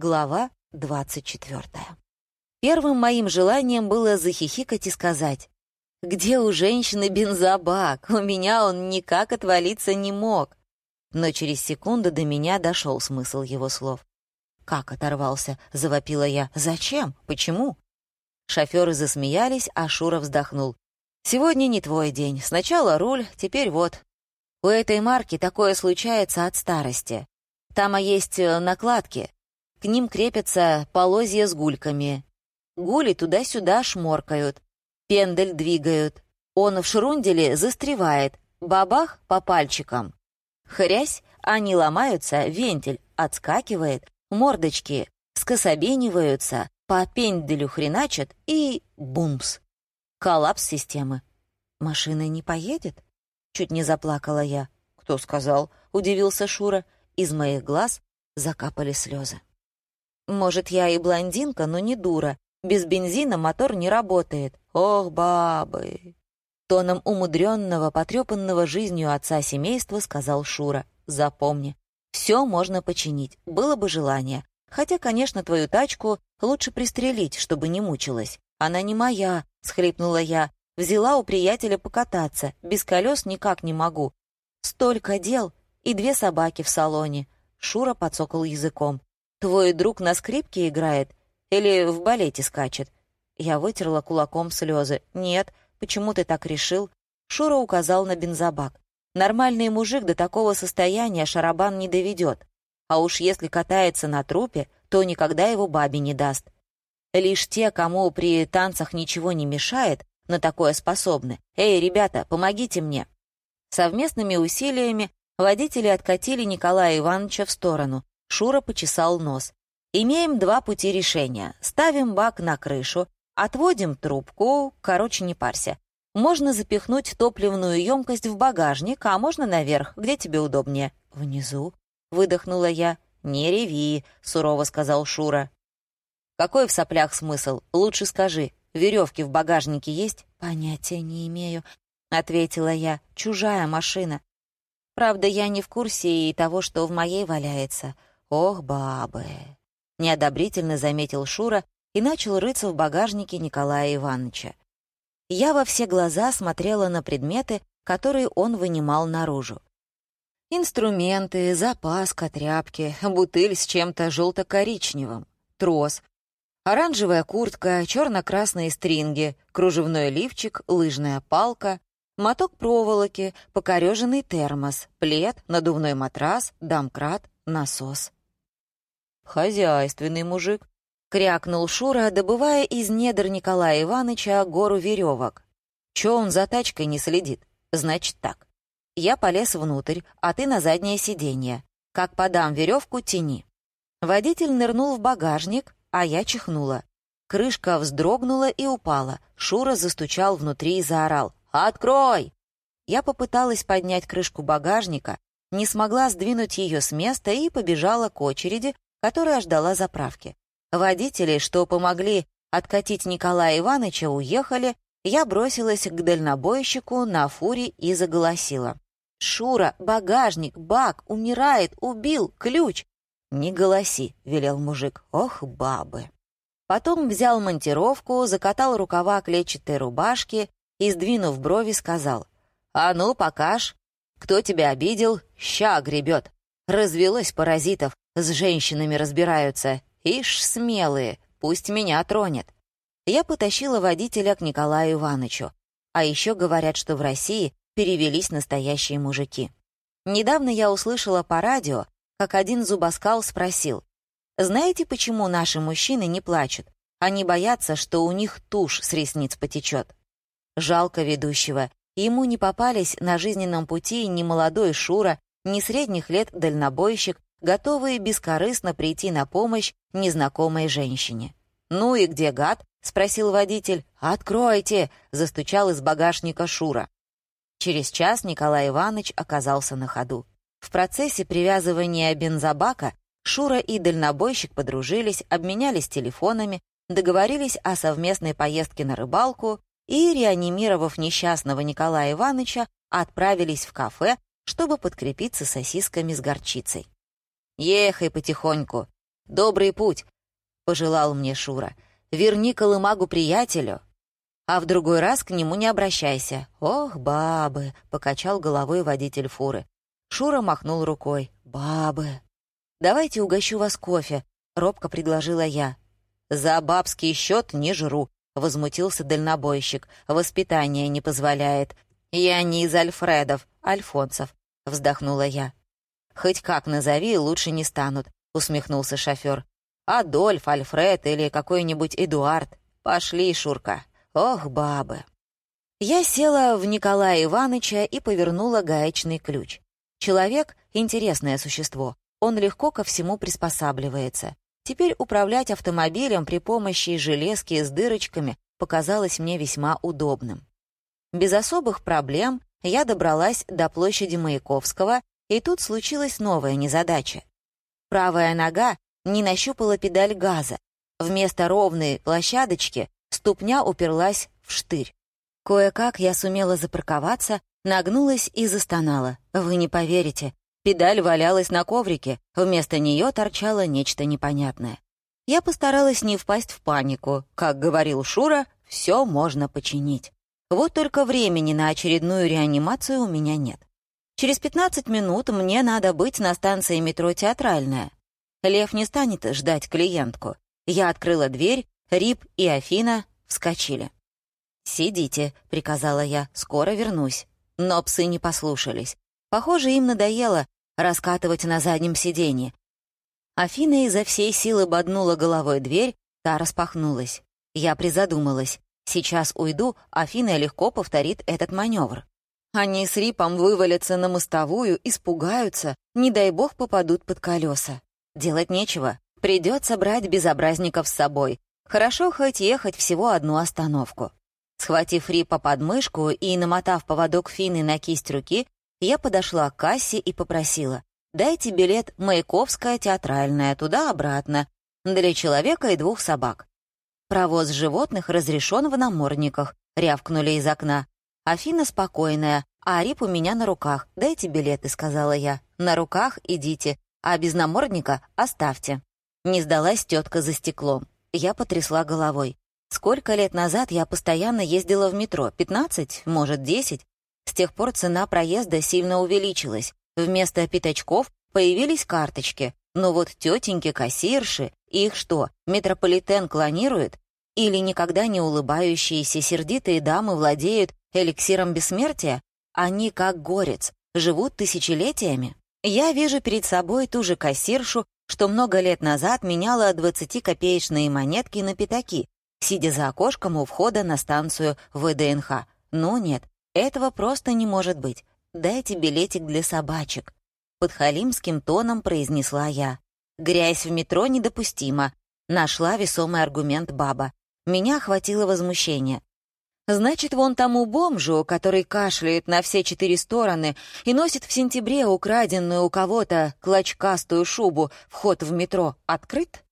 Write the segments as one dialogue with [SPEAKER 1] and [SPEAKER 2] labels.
[SPEAKER 1] Глава 24. Первым моим желанием было захихикать и сказать, «Где у женщины бензобак? У меня он никак отвалиться не мог». Но через секунду до меня дошел смысл его слов. «Как оторвался?» — завопила я. «Зачем? Почему?» Шоферы засмеялись, а Шура вздохнул. «Сегодня не твой день. Сначала руль, теперь вот. У этой марки такое случается от старости. Там есть э, накладки. К ним крепятся полозья с гульками. Гули туда-сюда шморкают, пендель двигают. Он в шрунделе застревает, бабах по пальчикам. Хрясь, они ломаются, вентиль отскакивает, мордочки скособениваются, по пенделю хреначат и бумс. Коллапс системы. Машина не поедет? Чуть не заплакала я. «Кто сказал?» — удивился Шура. Из моих глаз закапали слезы. Может, я и блондинка, но не дура. Без бензина мотор не работает. Ох, бабы!» Тоном умудренного, потрепанного жизнью отца семейства сказал Шура. «Запомни, все можно починить, было бы желание. Хотя, конечно, твою тачку лучше пристрелить, чтобы не мучилась. Она не моя», — схлипнула я. «Взяла у приятеля покататься, без колес никак не могу. Столько дел и две собаки в салоне». Шура подсокал языком. Твой друг на скрипке играет или в балете скачет?» Я вытерла кулаком слезы. «Нет, почему ты так решил?» Шура указал на бензобак. «Нормальный мужик до такого состояния шарабан не доведет. А уж если катается на трупе, то никогда его бабе не даст. Лишь те, кому при танцах ничего не мешает, на такое способны. Эй, ребята, помогите мне!» Совместными усилиями водители откатили Николая Ивановича в сторону, Шура почесал нос. «Имеем два пути решения. Ставим бак на крышу, отводим трубку, короче, не парься. Можно запихнуть топливную емкость в багажник, а можно наверх, где тебе удобнее». «Внизу», — выдохнула я. «Не реви», — сурово сказал Шура. «Какой в соплях смысл? Лучше скажи, веревки в багажнике есть?» «Понятия не имею», — ответила я. «Чужая машина. Правда, я не в курсе и того, что в моей валяется. «Ох, бабы!» — неодобрительно заметил Шура и начал рыться в багажнике Николая Ивановича. Я во все глаза смотрела на предметы, которые он вынимал наружу. Инструменты, запаска, тряпки, бутыль с чем-то желто-коричневым, трос, оранжевая куртка, черно-красные стринги, кружевной лифчик, лыжная палка, моток проволоки, покореженный термос, плед, надувной матрас, домкрат, насос. «Хозяйственный мужик», — крякнул Шура, добывая из недр Николая Ивановича гору веревок. «Чё он за тачкой не следит? Значит так. Я полез внутрь, а ты на заднее сиденье. Как подам веревку, тяни». Водитель нырнул в багажник, а я чихнула. Крышка вздрогнула и упала. Шура застучал внутри и заорал. «Открой!» Я попыталась поднять крышку багажника, не смогла сдвинуть ее с места и побежала к очереди, которая ждала заправки. Водители, что помогли откатить Николая Ивановича, уехали, я бросилась к дальнобойщику на фуре и заголосила. «Шура, багажник, бак, умирает, убил, ключ!» «Не голоси», — велел мужик. «Ох, бабы!» Потом взял монтировку, закатал рукава клетчатой рубашки и, сдвинув брови, сказал. «А ну, покаж! Кто тебя обидел? Ща гребет! Развелось паразитов, с женщинами разбираются. Ишь, смелые, пусть меня тронет. Я потащила водителя к Николаю Ивановичу. А еще говорят, что в России перевелись настоящие мужики. Недавно я услышала по радио, как один зубоскал спросил, «Знаете, почему наши мужчины не плачут? Они боятся, что у них тушь с ресниц потечет». Жалко ведущего. Ему не попались на жизненном пути ни молодой Шура, ни средних лет дальнобойщик, готовые бескорыстно прийти на помощь незнакомой женщине. «Ну и где гад?» — спросил водитель. «Откройте!» — застучал из багажника Шура. Через час Николай Иванович оказался на ходу. В процессе привязывания бензобака Шура и дальнобойщик подружились, обменялись телефонами, договорились о совместной поездке на рыбалку и, реанимировав несчастного Николая Ивановича, отправились в кафе, чтобы подкрепиться сосисками с горчицей. «Ехай потихоньку», добрый путь», — пожелал мне Шура. «Верни колымагу приятелю, а в другой раз к нему не обращайся». «Ох, бабы!» — покачал головой водитель фуры. Шура махнул рукой. «Бабы!» «Давайте угощу вас кофе», — робко предложила я. «За бабский счет не жру», — возмутился дальнобойщик. «Воспитание не позволяет. Я не из Альфредов, Альфонсов», — вздохнула я. «Хоть как назови, лучше не станут», — усмехнулся шофер. «Адольф, Альфред или какой-нибудь Эдуард. Пошли, Шурка. Ох, бабы». Я села в Николая Ивановича и повернула гаечный ключ. Человек — интересное существо. Он легко ко всему приспосабливается. Теперь управлять автомобилем при помощи железки с дырочками показалось мне весьма удобным. Без особых проблем я добралась до площади Маяковского, и тут случилась новая незадача. Правая нога не нащупала педаль газа. Вместо ровной площадочки ступня уперлась в штырь. Кое-как я сумела запарковаться, нагнулась и застонала. Вы не поверите, Педаль валялась на коврике, вместо нее торчало нечто непонятное. Я постаралась не впасть в панику. Как говорил Шура, все можно починить. Вот только времени на очередную реанимацию у меня нет. Через 15 минут мне надо быть на станции метро «Театральная». Лев не станет ждать клиентку. Я открыла дверь, Рип и Афина вскочили. «Сидите», — приказала я, — «скоро вернусь». Но псы не послушались. Похоже, им надоело раскатывать на заднем сиденье. Афина изо всей силы боднула головой дверь, та распахнулась. Я призадумалась. Сейчас уйду, Афина легко повторит этот маневр. Они с Рипом вывалятся на мостовую, испугаются, не дай бог попадут под колеса. Делать нечего, придется брать безобразников с собой. Хорошо хоть ехать всего одну остановку. Схватив Рипа под мышку и намотав поводок Фины на кисть руки, я подошла к кассе и попросила, «Дайте билет Маяковская театральная, туда-обратно, для человека и двух собак». «Провоз животных разрешен в намордниках», — рявкнули из окна. Афина спокойная, а Арип у меня на руках. «Дайте билеты», — сказала я. «На руках идите, а без намордника оставьте». Не сдалась тетка за стеклом. Я потрясла головой. Сколько лет назад я постоянно ездила в метро? Пятнадцать? Может, десять? С тех пор цена проезда сильно увеличилась. Вместо пятачков появились карточки. Но вот тетеньки-кассирши, их что, метрополитен клонирует? Или никогда не улыбающиеся сердитые дамы владеют эликсиром бессмертия? Они, как горец, живут тысячелетиями? Я вижу перед собой ту же кассиршу, что много лет назад меняла 20-копеечные монетки на пятаки, сидя за окошком у входа на станцию ВДНХ. Но нет, этого просто не может быть. Дайте билетик для собачек. Под халимским тоном произнесла я. Грязь в метро недопустима. Нашла весомый аргумент баба. Меня охватило возмущение. Значит, вон тому бомжу, который кашляет на все четыре стороны и носит в сентябре украденную у кого-то клочкастую шубу, вход в метро открыт?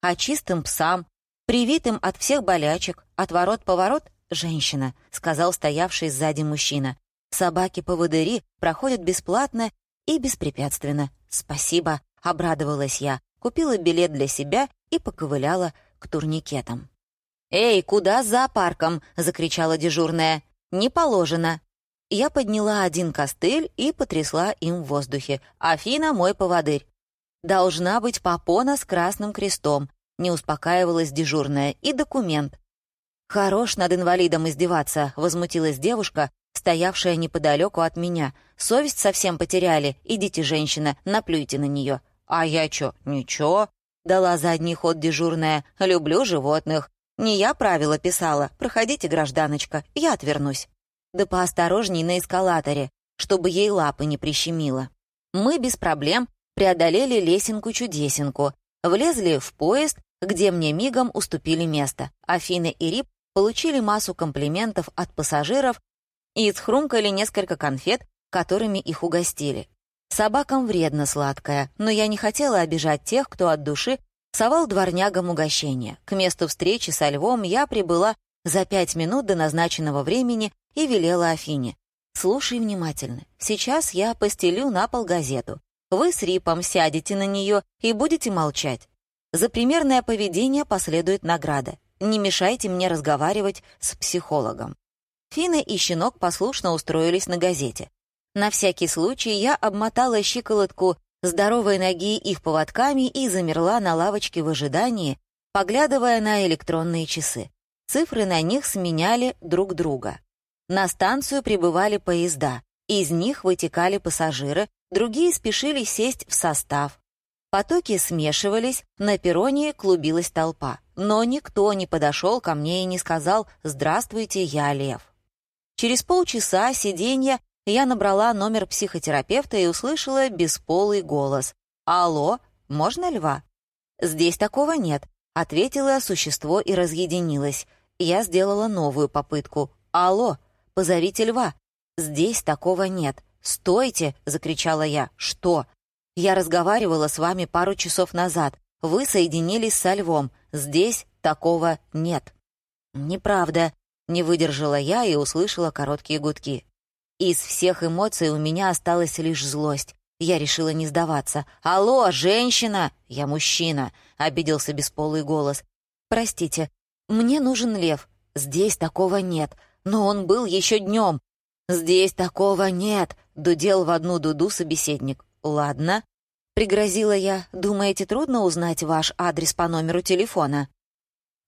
[SPEAKER 1] А чистым псам, привитым от всех болячек, отворот-поворот «Женщина», — сказал стоявший сзади мужчина. «Собаки-поводыри проходят бесплатно и беспрепятственно. Спасибо», — обрадовалась я, купила билет для себя и поковыляла к турникетам. «Эй, куда с зоопарком?» — закричала дежурная. «Не положено». Я подняла один костыль и потрясла им в воздухе. «Афина — мой поводырь». «Должна быть попона с красным крестом», — не успокаивалась дежурная, — «и документ. «Хорош над инвалидом издеваться», — возмутилась девушка, стоявшая неподалеку от меня. «Совесть совсем потеряли. Идите, женщина, наплюйте на нее». «А я чё? Ничего», — дала задний ход дежурная. «Люблю животных. Не я правила писала. Проходите, гражданочка, я отвернусь». «Да поосторожней на эскалаторе, чтобы ей лапы не прищемило». Мы без проблем преодолели лесенку-чудесенку, влезли в поезд, где мне мигом уступили место. Афина и Рип получили массу комплиментов от пассажиров и схрумкали несколько конфет, которыми их угостили. Собакам вредно сладкое, но я не хотела обижать тех, кто от души совал дворнягам угощение. К месту встречи со львом я прибыла за пять минут до назначенного времени и велела Афине. «Слушай внимательно. Сейчас я постелю на пол газету. Вы с Рипом сядете на нее и будете молчать. За примерное поведение последует награда. Не мешайте мне разговаривать с психологом. Фина и щенок послушно устроились на газете. На всякий случай я обмотала щиколотку здоровой ноги их поводками и замерла на лавочке в ожидании, поглядывая на электронные часы. Цифры на них сменяли друг друга. На станцию прибывали поезда. Из них вытекали пассажиры, другие спешили сесть в состав. Потоки смешивались, на перроне клубилась толпа. Но никто не подошел ко мне и не сказал «Здравствуйте, я Лев». Через полчаса сиденья я набрала номер психотерапевта и услышала бесполый голос. «Алло, можно льва?» «Здесь такого нет», — ответило существо и разъединилось. Я сделала новую попытку. «Алло, позовите льва». «Здесь такого нет». «Стойте!» — закричала я. «Что?» «Я разговаривала с вами пару часов назад. Вы соединились со львом. Здесь такого нет». «Неправда», — не выдержала я и услышала короткие гудки. Из всех эмоций у меня осталась лишь злость. Я решила не сдаваться. «Алло, женщина!» «Я мужчина», — обиделся бесполый голос. «Простите, мне нужен лев. Здесь такого нет. Но он был еще днем. Здесь такого нет», — дудел в одну дуду собеседник. «Ладно», — пригрозила я. «Думаете, трудно узнать ваш адрес по номеру телефона?»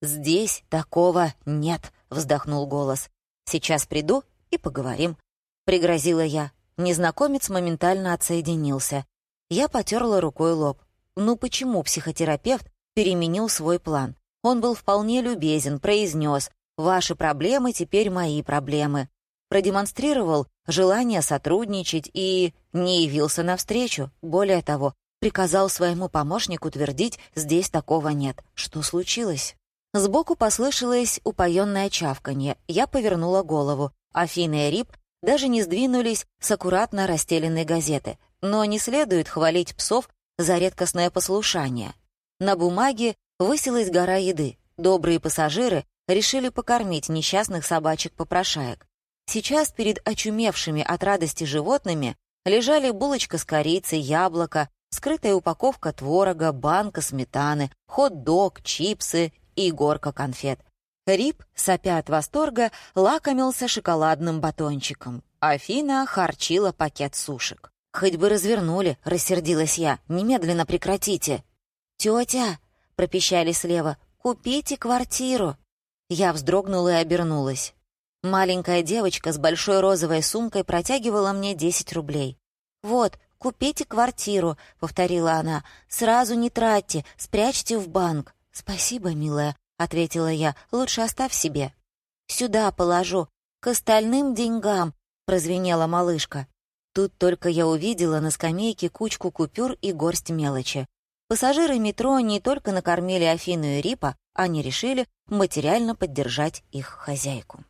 [SPEAKER 1] «Здесь такого нет», — вздохнул голос. «Сейчас приду и поговорим». — пригрозила я. Незнакомец моментально отсоединился. Я потерла рукой лоб. Ну почему психотерапевт переменил свой план? Он был вполне любезен, произнес «Ваши проблемы теперь мои проблемы». Продемонстрировал желание сотрудничать и не явился навстречу. Более того, приказал своему помощнику твердить «здесь такого нет». Что случилось? Сбоку послышалось упоенное чавканье. Я повернула голову. Афина и Рип даже не сдвинулись с аккуратно расстеленной газеты. Но не следует хвалить псов за редкостное послушание. На бумаге высилась гора еды. Добрые пассажиры решили покормить несчастных собачек-попрошаек. Сейчас перед очумевшими от радости животными лежали булочка с корицей, яблоко, скрытая упаковка творога, банка сметаны, хот-дог, чипсы и горка конфет. Рип, сопя от восторга, лакомился шоколадным батончиком. Афина харчила пакет сушек. «Хоть бы развернули», — рассердилась я. «Немедленно прекратите». «Тетя!» — пропищали слева. «Купите квартиру!» Я вздрогнула и обернулась. Маленькая девочка с большой розовой сумкой протягивала мне 10 рублей. «Вот, купите квартиру», — повторила она. «Сразу не тратьте, спрячьте в банк». «Спасибо, милая», ответила я. «Лучше оставь себе». «Сюда положу, к остальным деньгам», — прозвенела малышка. Тут только я увидела на скамейке кучку купюр и горсть мелочи. Пассажиры метро не только накормили Афину и Рипа, они решили материально поддержать их хозяйку.